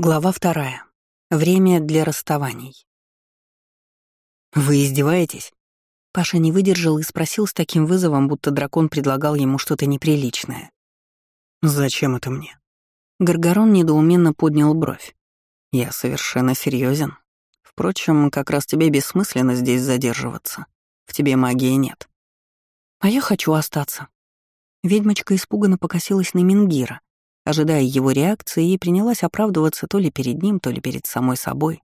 Глава вторая. Время для расставаний. «Вы издеваетесь?» Паша не выдержал и спросил с таким вызовом, будто дракон предлагал ему что-то неприличное. «Зачем это мне?» Гаргорон недоуменно поднял бровь. «Я совершенно серьезен. Впрочем, как раз тебе бессмысленно здесь задерживаться. В тебе магии нет». «А я хочу остаться». Ведьмочка испуганно покосилась на Мингира, ожидая его реакции, и принялась оправдываться то ли перед ним, то ли перед самой собой.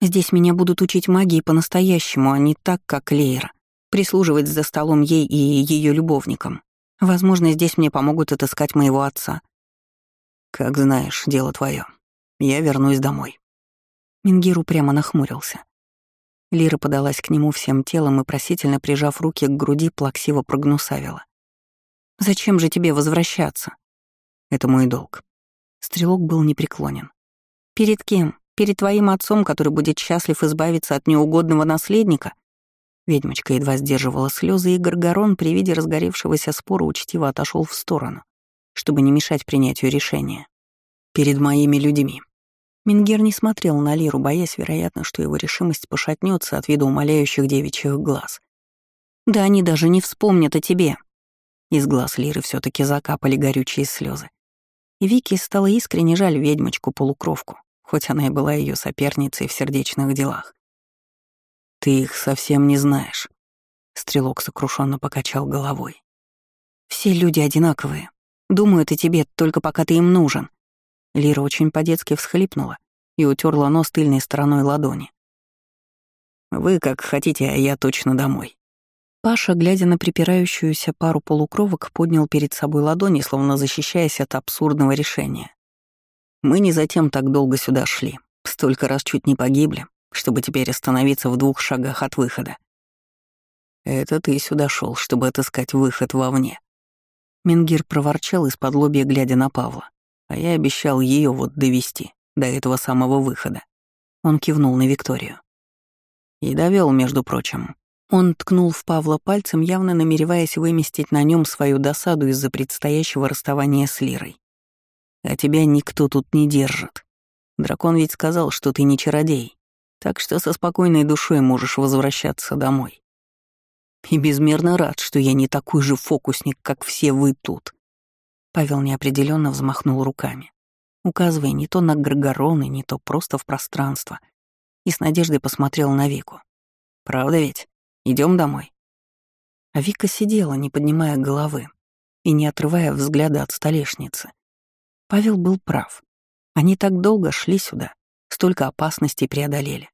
«Здесь меня будут учить магии по-настоящему, а не так, как Лейра, прислуживать за столом ей и ее любовникам. Возможно, здесь мне помогут отыскать моего отца». «Как знаешь, дело твое. Я вернусь домой». Мингир упрямо нахмурился. Лира подалась к нему всем телом и, просительно прижав руки к груди, плаксиво прогнусавила. «Зачем же тебе возвращаться?» Это мой долг. Стрелок был непреклонен. Перед кем? Перед твоим отцом, который будет счастлив избавиться от неугодного наследника? Ведьмочка едва сдерживала слезы, и Гаргорон при виде разгоревшегося спора учтиво отошел в сторону, чтобы не мешать принятию решения. Перед моими людьми. Мингер не смотрел на Лиру, боясь, вероятно, что его решимость пошатнется от вида умоляющих девичьих глаз. «Да они даже не вспомнят о тебе!» Из глаз Лиры все таки закапали горючие слезы. И Вике стало искренне жаль ведьмочку-полукровку, хоть она и была ее соперницей в сердечных делах. «Ты их совсем не знаешь», — стрелок сокрушенно покачал головой. «Все люди одинаковые. Думают о тебе только пока ты им нужен». Лира очень по-детски всхлипнула и утерла нос тыльной стороной ладони. «Вы как хотите, а я точно домой». Паша, глядя на припирающуюся пару полукровок, поднял перед собой ладони, словно защищаясь от абсурдного решения. «Мы не затем так долго сюда шли, столько раз чуть не погибли, чтобы теперь остановиться в двух шагах от выхода. Это ты сюда шел, чтобы отыскать выход вовне». Менгир проворчал из-под лобья, глядя на Павла. А я обещал ее вот довести до этого самого выхода. Он кивнул на Викторию. И довел, между прочим, он ткнул в Павла пальцем, явно намереваясь выместить на нем свою досаду из-за предстоящего расставания с Лирой. «А тебя никто тут не держит. Дракон ведь сказал, что ты не чародей, так что со спокойной душой можешь возвращаться домой. И безмерно рад, что я не такой же фокусник, как все вы тут». Павел неопределенно взмахнул руками, указывая не то на Гаргороны, не то просто в пространство, и с надеждой посмотрел на Вику. «Правда ведь?» Идем домой». А Вика сидела, не поднимая головы и не отрывая взгляда от столешницы. Павел был прав. Они так долго шли сюда, столько опасностей преодолели.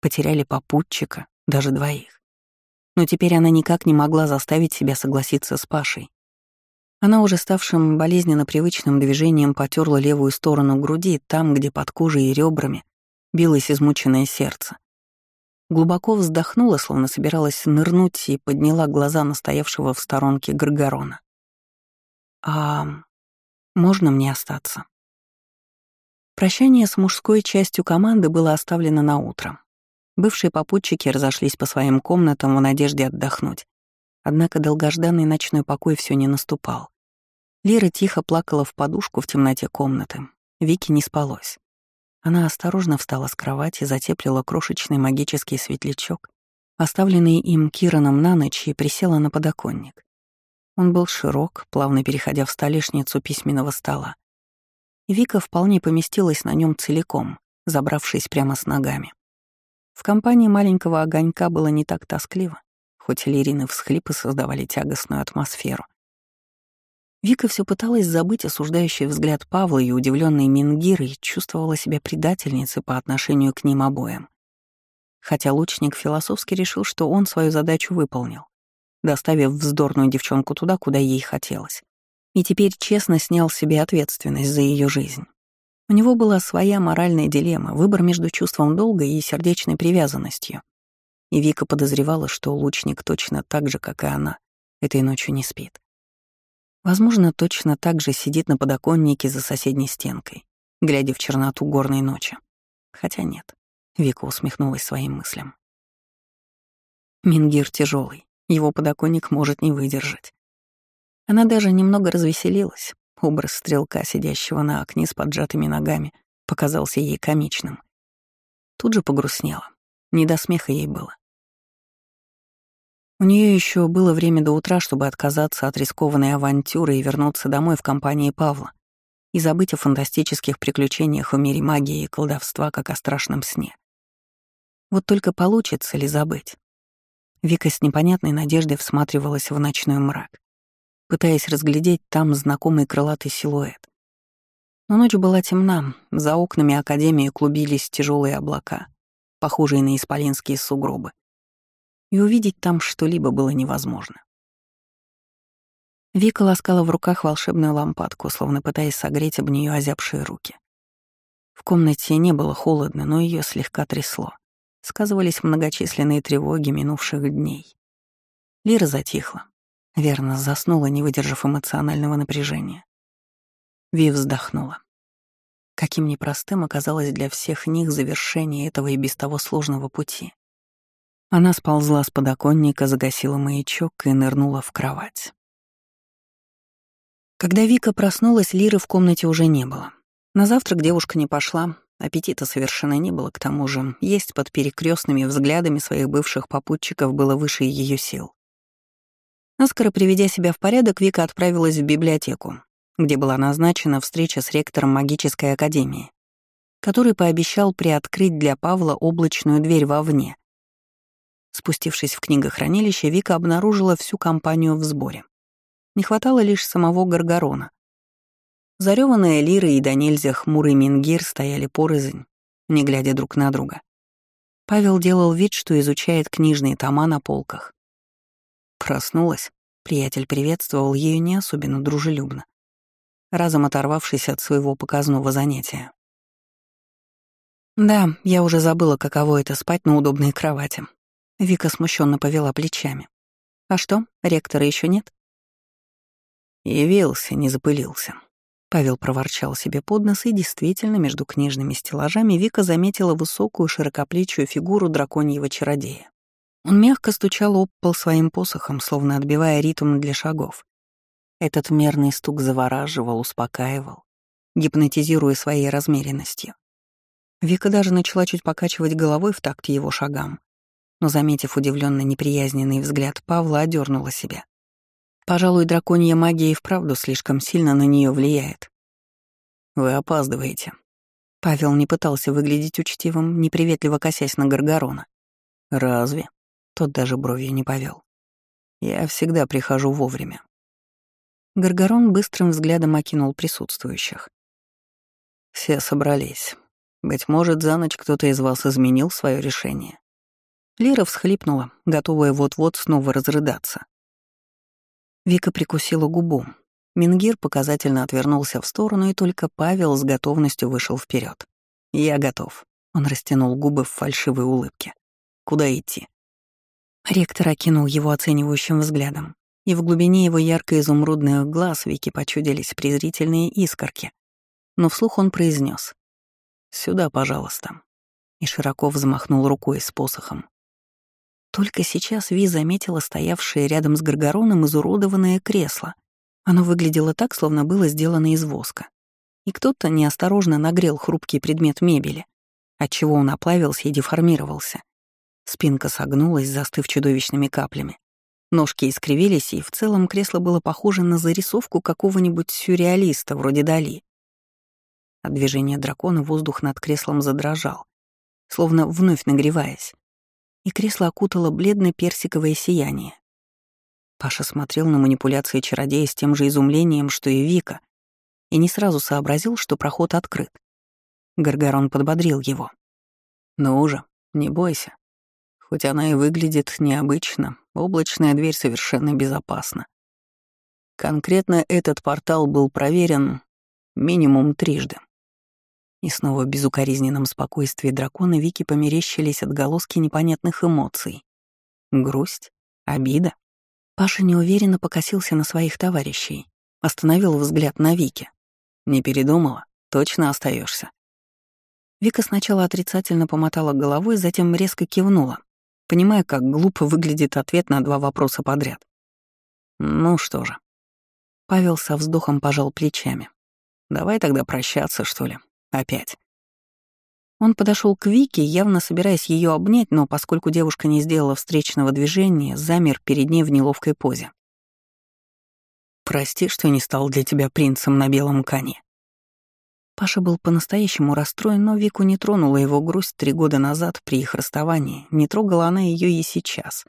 Потеряли попутчика, даже двоих. Но теперь она никак не могла заставить себя согласиться с Пашей. Она уже ставшим болезненно привычным движением потерла левую сторону груди, там, где под кожей и ребрами билось измученное сердце. Глубоко вздохнула, словно собиралась нырнуть, и подняла глаза на стоявшего в сторонке Гаргорона. «А можно мне остаться?» Прощание с мужской частью команды было оставлено на утро. Бывшие попутчики разошлись по своим комнатам в надежде отдохнуть. Однако долгожданный ночной покой все не наступал. Лира тихо плакала в подушку в темноте комнаты. Вики не спалось. Она осторожно встала с кровати, затеплила крошечный магический светлячок, оставленный им Кираном на ночь, и присела на подоконник. Он был широк, плавно переходя в столешницу письменного стола. Вика вполне поместилась на нем целиком, забравшись прямо с ногами. В компании маленького огонька было не так тоскливо, хоть лирины всхлипы создавали тягостную атмосферу. Вика все пыталась забыть осуждающий взгляд Павла и удивленный Мингир и чувствовала себя предательницей по отношению к ним обоим. Хотя лучник философски решил, что он свою задачу выполнил, доставив вздорную девчонку туда, куда ей хотелось. И теперь честно снял себе ответственность за ее жизнь. У него была своя моральная дилемма, выбор между чувством долга и сердечной привязанностью. И Вика подозревала, что лучник точно так же, как и она, этой ночью не спит. Возможно, точно так же сидит на подоконнике за соседней стенкой, глядя в черноту горной ночи. Хотя нет, Вика усмехнулась своим мыслям. Мингир тяжелый, его подоконник может не выдержать. Она даже немного развеселилась. Образ стрелка, сидящего на окне с поджатыми ногами, показался ей комичным. Тут же погрустнела. Не до смеха ей было. У нее еще было время до утра, чтобы отказаться от рискованной авантюры и вернуться домой в компании Павла и забыть о фантастических приключениях в мире магии и колдовства, как о страшном сне. Вот только получится ли забыть? Вика с непонятной надеждой всматривалась в ночной мрак, пытаясь разглядеть там знакомый крылатый силуэт. Но ночь была темна, за окнами Академии клубились тяжелые облака, похожие на исполинские сугробы. И увидеть там что-либо было невозможно. Вика ласкала в руках волшебную лампадку, словно пытаясь согреть об нее озябшие руки. В комнате не было холодно, но ее слегка трясло. Сказывались многочисленные тревоги минувших дней. Лира затихла. Верно, заснула, не выдержав эмоционального напряжения. Ви вздохнула. Каким непростым оказалось для всех них завершение этого и без того сложного пути. Она сползла с подоконника, загасила маячок и нырнула в кровать. Когда Вика проснулась, Лиры в комнате уже не было. На завтрак девушка не пошла, аппетита совершенно не было, к тому же есть под перекрестными взглядами своих бывших попутчиков было выше ее сил. Наскоро приведя себя в порядок, Вика отправилась в библиотеку, где была назначена встреча с ректором магической академии, который пообещал приоткрыть для Павла облачную дверь вовне. Спустившись в книгохранилище, Вика обнаружила всю компанию в сборе. Не хватало лишь самого Гаргорона. Зарёванная Лира и до нельзя хмурый Мингир стояли порознь, не глядя друг на друга. Павел делал вид, что изучает книжные тома на полках. Проснулась. Приятель приветствовал ее не особенно дружелюбно, разом оторвавшись от своего показного занятия. «Да, я уже забыла, каково это спать на удобной кровати». Вика смущенно повела плечами. «А что, ректора еще нет?» Явился, не запылился. Павел проворчал себе под нос, и действительно, между книжными стеллажами Вика заметила высокую широкоплечую фигуру драконьего чародея. Он мягко стучал об пол своим посохом, словно отбивая ритм для шагов. Этот мерный стук завораживал, успокаивал, гипнотизируя своей размеренностью. Вика даже начала чуть покачивать головой в такт его шагам, но, заметив удивленно неприязненный взгляд Павла, одернула себя. Пожалуй, драконья магия и вправду слишком сильно на нее влияет. Вы опаздываете. Павел не пытался выглядеть учтивым, неприветливо косясь на Гаргорона. Разве? Тот даже бровью не повел. Я всегда прихожу вовремя. Гаргорон быстрым взглядом окинул присутствующих. Все собрались. Быть может, за ночь кто-то из вас изменил свое решение. Лира всхлипнула, готовая вот-вот снова разрыдаться. Вика прикусила губу. Мингир показательно отвернулся в сторону, и только Павел с готовностью вышел вперед. «Я готов». Он растянул губы в фальшивой улыбке. «Куда идти?» Ректор окинул его оценивающим взглядом, и в глубине его ярко-изумрудных глаз Вики почудились презрительные искорки. Но вслух он произнес: «Сюда, пожалуйста», и широко взмахнул рукой с посохом. Только сейчас Ви заметила стоявшее рядом с Гаргароном изуродованное кресло. Оно выглядело так, словно было сделано из воска. И кто-то неосторожно нагрел хрупкий предмет мебели, отчего он оплавился и деформировался. Спинка согнулась, застыв чудовищными каплями. Ножки искривились, и в целом кресло было похоже на зарисовку какого-нибудь сюрреалиста вроде Дали. От движения дракона воздух над креслом задрожал, словно вновь нагреваясь и кресло окутало бледно-персиковое сияние. Паша смотрел на манипуляции чародея с тем же изумлением, что и Вика, и не сразу сообразил, что проход открыт. Гаргарон подбодрил его. «Ну уже, не бойся. Хоть она и выглядит необычно, облачная дверь совершенно безопасна. Конкретно этот портал был проверен минимум трижды. И снова в безукоризненном спокойствии дракона Вики померещились отголоски непонятных эмоций. Грусть? Обида? Паша неуверенно покосился на своих товарищей, остановил взгляд на Вики. «Не передумала? Точно остаешься. Вика сначала отрицательно помотала головой, затем резко кивнула, понимая, как глупо выглядит ответ на два вопроса подряд. «Ну что же». Павел со вздохом пожал плечами. «Давай тогда прощаться, что ли?» Опять. Он подошел к Вике, явно собираясь ее обнять, но поскольку девушка не сделала встречного движения, замер перед ней в неловкой позе. «Прости, что не стал для тебя принцем на белом коне». Паша был по-настоящему расстроен, но Вику не тронула его грусть три года назад при их расставании, не трогала она ее и сейчас.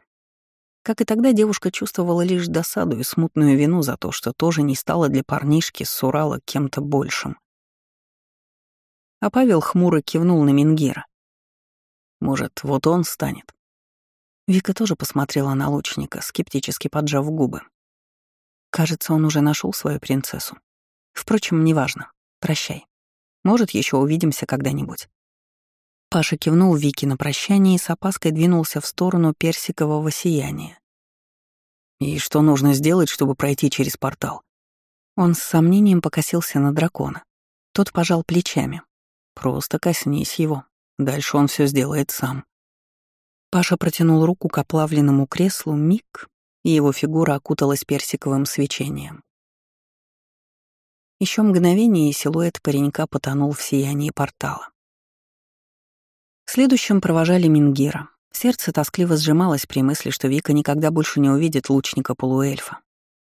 Как и тогда, девушка чувствовала лишь досаду и смутную вину за то, что тоже не стала для парнишки с Урала кем-то большим. А Павел хмуро кивнул на Мингира. «Может, вот он станет?» Вика тоже посмотрела на лучника, скептически поджав губы. Кажется, он уже нашел свою принцессу. Впрочем, неважно. Прощай. Может, еще увидимся когда-нибудь. Паша кивнул Вике на прощание и с опаской двинулся в сторону персикового сияния. «И что нужно сделать, чтобы пройти через портал?» Он с сомнением покосился на дракона. Тот пожал плечами, Просто коснись его. Дальше он все сделает сам. Паша протянул руку к оплавленному креслу, миг, и его фигура окуталась персиковым свечением. Еще мгновение, и силуэт паренька потонул в сиянии портала. Следующим провожали Мингира. Сердце тоскливо сжималось при мысли, что Вика никогда больше не увидит лучника-полуэльфа,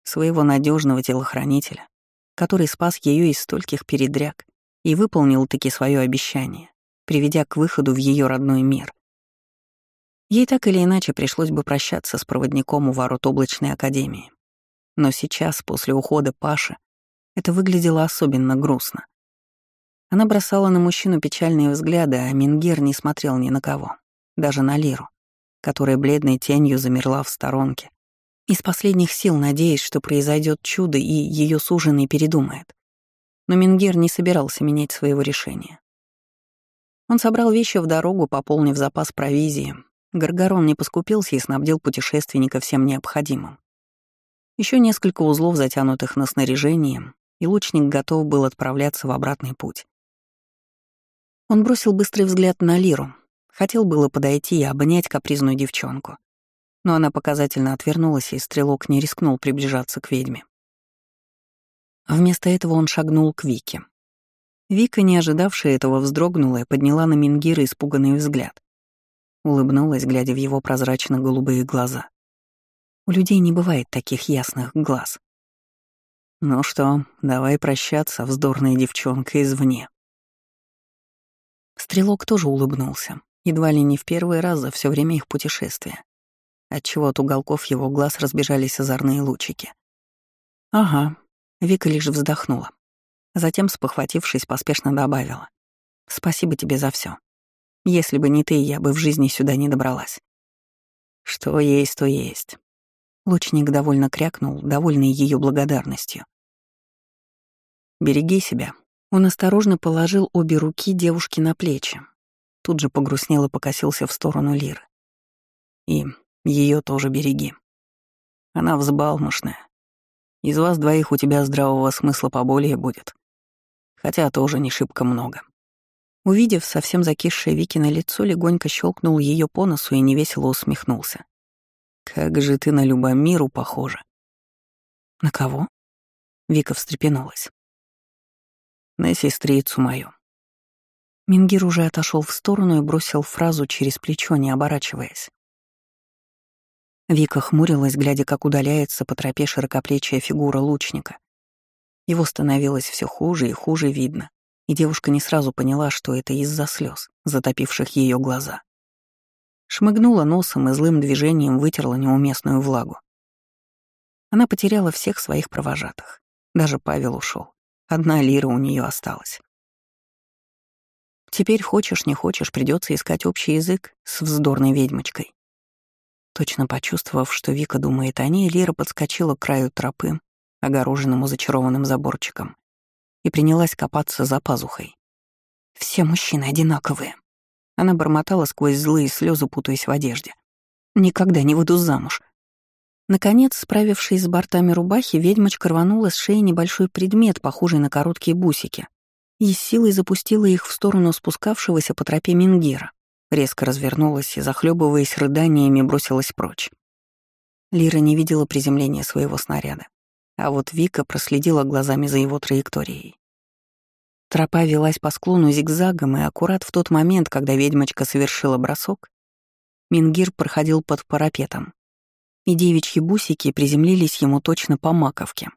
своего надежного телохранителя, который спас ее из стольких передряг и выполнил таки свое обещание, приведя к выходу в ее родной мир. Ей так или иначе пришлось бы прощаться с проводником у ворот облачной академии. Но сейчас, после ухода Паши, это выглядело особенно грустно. Она бросала на мужчину печальные взгляды, а Мингер не смотрел ни на кого, даже на Лиру, которая бледной тенью замерла в сторонке, из последних сил надеясь, что произойдет чудо и ее суженый передумает но Мингер не собирался менять своего решения. Он собрал вещи в дорогу, пополнив запас провизии. Гаргарон не поскупился и снабдил путешественника всем необходимым. Еще несколько узлов, затянутых на снаряжение, и лучник готов был отправляться в обратный путь. Он бросил быстрый взгляд на Лиру, хотел было подойти и обнять капризную девчонку. Но она показательно отвернулась, и стрелок не рискнул приближаться к ведьме. Вместо этого он шагнул к Вике. Вика, не ожидавшая этого, вздрогнула и подняла на Мингира испуганный взгляд. Улыбнулась, глядя в его прозрачно-голубые глаза. У людей не бывает таких ясных глаз. «Ну что, давай прощаться, вздорная девчонка извне». Стрелок тоже улыбнулся, едва ли не в первый раз за все время их путешествия, отчего от уголков его глаз разбежались озорные лучики. «Ага, Вика лишь вздохнула. Затем, спохватившись, поспешно добавила. «Спасибо тебе за все. Если бы не ты, я бы в жизни сюда не добралась». «Что есть, то есть». Лучник довольно крякнул, довольный ее благодарностью. «Береги себя». Он осторожно положил обе руки девушки на плечи. Тут же погрустнел и покосился в сторону Лиры. «И ее тоже береги. Она взбалмошная, из вас двоих у тебя здравого смысла поболее будет. Хотя тоже не шибко много. Увидев совсем закисшее Вики на лицо, легонько щелкнул ее по носу и невесело усмехнулся. «Как же ты на Любомиру похожа!» «На кого?» Вика встрепенулась. «На сестрицу мою». Мингир уже отошел в сторону и бросил фразу через плечо, не оборачиваясь. Вика хмурилась, глядя, как удаляется по тропе широкоплечья фигура лучника. Его становилось все хуже и хуже видно, и девушка не сразу поняла, что это из-за слез, затопивших ее глаза. Шмыгнула носом и злым движением вытерла неуместную влагу. Она потеряла всех своих провожатых. Даже Павел ушел. Одна лира у нее осталась. Теперь хочешь, не хочешь, придется искать общий язык с вздорной ведьмочкой. Точно почувствовав, что Вика думает о ней, Лира подскочила к краю тропы, огороженному зачарованным заборчиком, и принялась копаться за пазухой. «Все мужчины одинаковые». Она бормотала сквозь злые слезы, путаясь в одежде. «Никогда не выйду замуж». Наконец, справившись с бортами рубахи, ведьмочка рванула с шеи небольшой предмет, похожий на короткие бусики, и с силой запустила их в сторону спускавшегося по тропе Мингира резко развернулась и, захлебываясь рыданиями, бросилась прочь. Лира не видела приземления своего снаряда, а вот Вика проследила глазами за его траекторией. Тропа велась по склону зигзагом, и аккурат в тот момент, когда ведьмочка совершила бросок, Мингир проходил под парапетом, и девичьи бусики приземлились ему точно по маковке.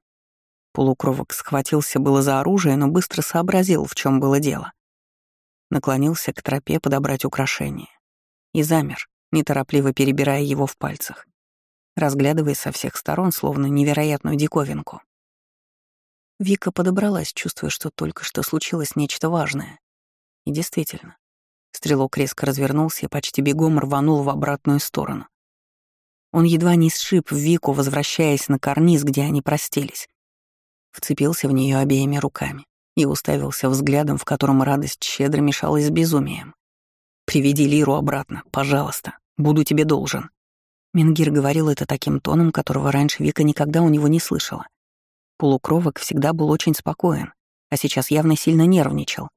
Полукровок схватился было за оружие, но быстро сообразил, в чем было дело. Наклонился к тропе подобрать украшение. И замер, неторопливо перебирая его в пальцах, разглядывая со всех сторон, словно невероятную диковинку. Вика подобралась, чувствуя, что только что случилось нечто важное. И действительно, стрелок резко развернулся и почти бегом рванул в обратную сторону. Он едва не сшиб Вику, возвращаясь на карниз, где они простились вцепился в нее обеими руками и уставился взглядом, в котором радость щедро мешалась с безумием. «Приведи Лиру обратно, пожалуйста, буду тебе должен». Менгир говорил это таким тоном, которого раньше Вика никогда у него не слышала. Полукровок всегда был очень спокоен, а сейчас явно сильно нервничал.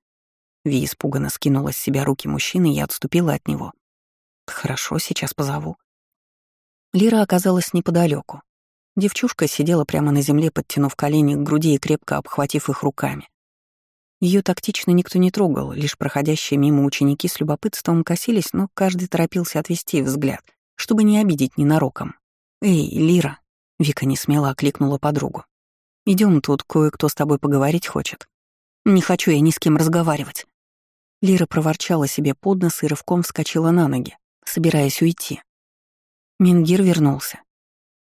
Ви испуганно скинула с себя руки мужчины и отступила от него. «Хорошо, сейчас позову». Лира оказалась неподалеку, Девчушка сидела прямо на земле, подтянув колени к груди и крепко обхватив их руками. Ее тактично никто не трогал, лишь проходящие мимо ученики с любопытством косились, но каждый торопился отвести взгляд, чтобы не обидеть ненароком. «Эй, Лира!» — Вика не смело окликнула подругу. Идем тут кое-кто с тобой поговорить хочет». «Не хочу я ни с кем разговаривать». Лира проворчала себе под нос и рывком вскочила на ноги, собираясь уйти. Мингир вернулся.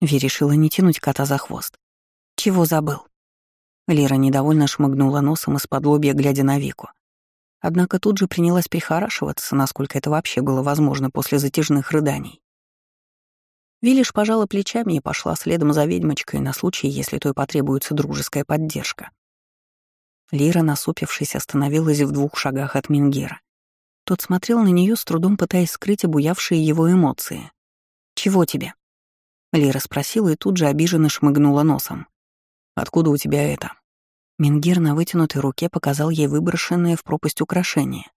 Ви решила не тянуть кота за хвост. «Чего забыл?» Лера недовольно шмыгнула носом из-под лобья, глядя на Вику. Однако тут же принялась прихорашиваться, насколько это вообще было возможно после затяжных рыданий. Вилиш пожала плечами и пошла следом за ведьмочкой на случай, если той потребуется дружеская поддержка. Лира, насупившись, остановилась в двух шагах от Мингера. Тот смотрел на нее с трудом пытаясь скрыть обуявшие его эмоции. «Чего тебе?» Лира спросила и тут же обиженно шмыгнула носом. «Откуда у тебя это?» Мингир на вытянутой руке показал ей выброшенное в пропасть украшение.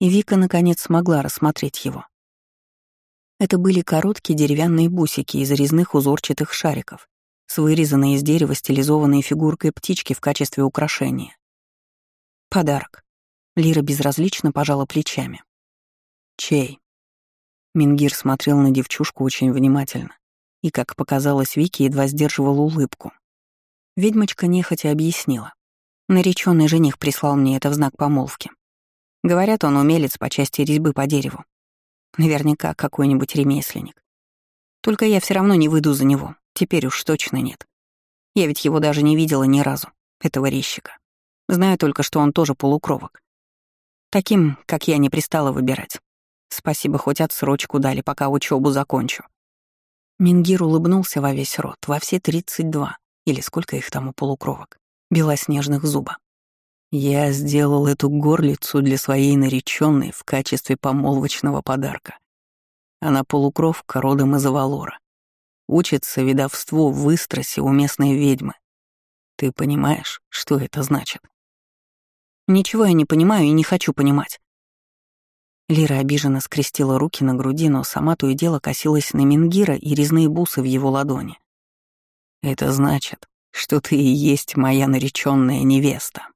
И Вика, наконец, смогла рассмотреть его. Это были короткие деревянные бусики из резных узорчатых шариков с вырезанной из дерева стилизованной фигуркой птички в качестве украшения. Подарок. Лира безразлично пожала плечами. «Чей?» Мингир смотрел на девчушку очень внимательно и, как показалось Вики, едва сдерживал улыбку. Ведьмочка нехотя объяснила. Нареченный жених прислал мне это в знак помолвки. Говорят, он умелец по части резьбы по дереву. Наверняка какой-нибудь ремесленник. Только я все равно не выйду за него, теперь уж точно нет. Я ведь его даже не видела ни разу, этого резчика. Знаю только, что он тоже полукровок. Таким, как я, не пристала выбирать. Спасибо, хоть отсрочку дали, пока учебу закончу. Мингир улыбнулся во весь рот, во все тридцать два, или сколько их там у полукровок, белоснежных зуба. Я сделал эту горлицу для своей нареченной в качестве помолвочного подарка. Она полукровка родом из Авалора. Учится ведовству в Истросе у местной ведьмы. Ты понимаешь, что это значит? Ничего я не понимаю и не хочу понимать. Лира обиженно скрестила руки на груди, но сама то и дело косилась на Мингира и резные бусы в его ладони. «Это значит, что ты и есть моя нареченная невеста».